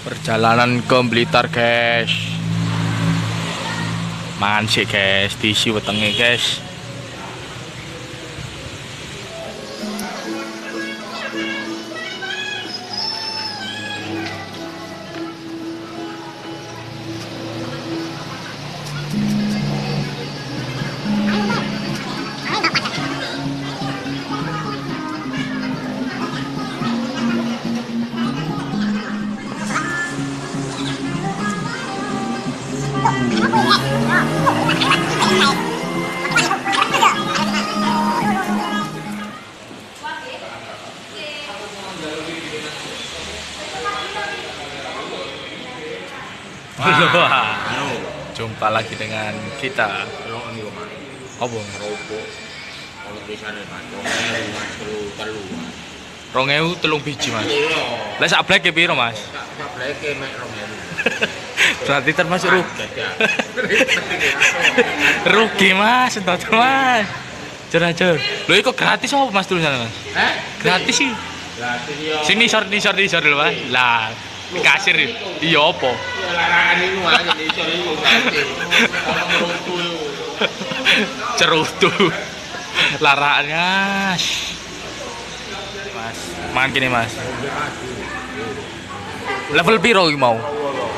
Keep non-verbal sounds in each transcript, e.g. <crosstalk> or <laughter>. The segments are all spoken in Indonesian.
Perjalanan ke Blitar, guys. Mangan sih, guys. Diisi wetenge, guys. Wah, jumpa lagi dengan kita. Apa? Rongewu telung biji mas. Lah sak black ya piro mas? <laughs> Berarti termasuk rugi. <laughs> rugi mas, entot mas. Jujur, Lo itu gratis apa mas tulisan mas? Gratis sih. Sini nisor nisor nisor dulu mas. Lah, kasir iya apa? Cerutu. Laraannya. Mas, mangan gini mas. Level piro iki mau?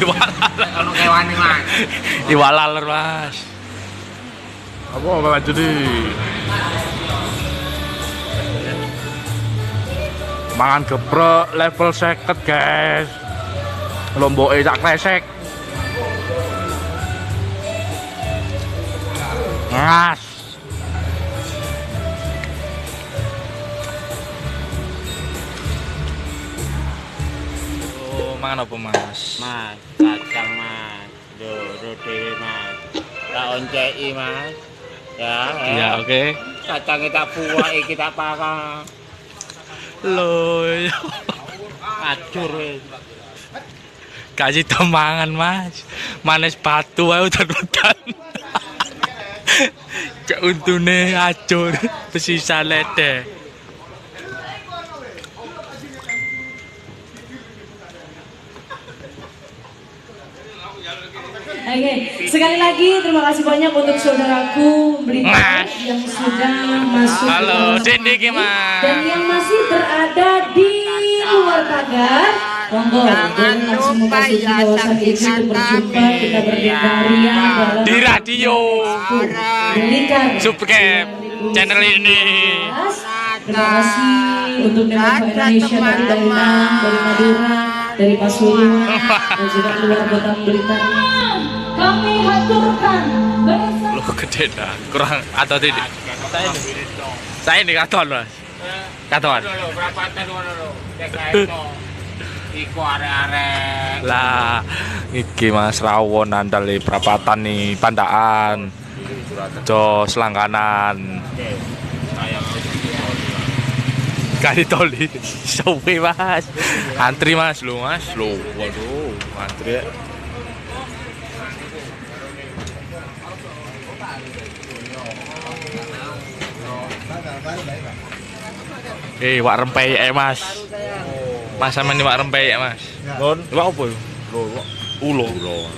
Iwalaler, iwalaler mas. Apa apa jadi? Mangan geprek level seket guys. Lomboke sak kresek. Ngas. Mangan apa mas? Mas, kacang mas, do roti mas, tak oncei mas, ya, Iya, oke. kacang kita buah, kita pakang, Lo, acur wis. kasih temangan mas. Manis batu ayo udan-udan. Cak untune acur, pesisa lede. Oke, sekali lagi terima kasih banyak untuk saudaraku Blitar Mas. yang sudah masuk ke Halo, dalam Dendi. Mas. dan yang masih berada di luar pagar. Monggo, jangan langsung memasuki kawasan itu berjumpa kita berdendarian dalam Di radio. Blitar. Subscribe channel ini. Terima kasih untuk Demokrat Indonesia dari dari Madura, dari Pasuruan, dan juga keluar kota Blitar. Kami haturkan bersama Lo gede dah, kurang atau tidak? Saya ini katon mas. Katon. Berapa tan ngono lho, <laughs> Iku arek-arek. Lah, iki Mas rawon andal di perapatan nih, pandaan. Jos langganan. Kali toli. Sowe Mas. Antri Mas lu Mas. Lu waduh, antri. ya. Eh, wak rempey eh Mas. Mas sama ini wak ya Mas. Gon, Wak apa ya? Ulo. Ulo.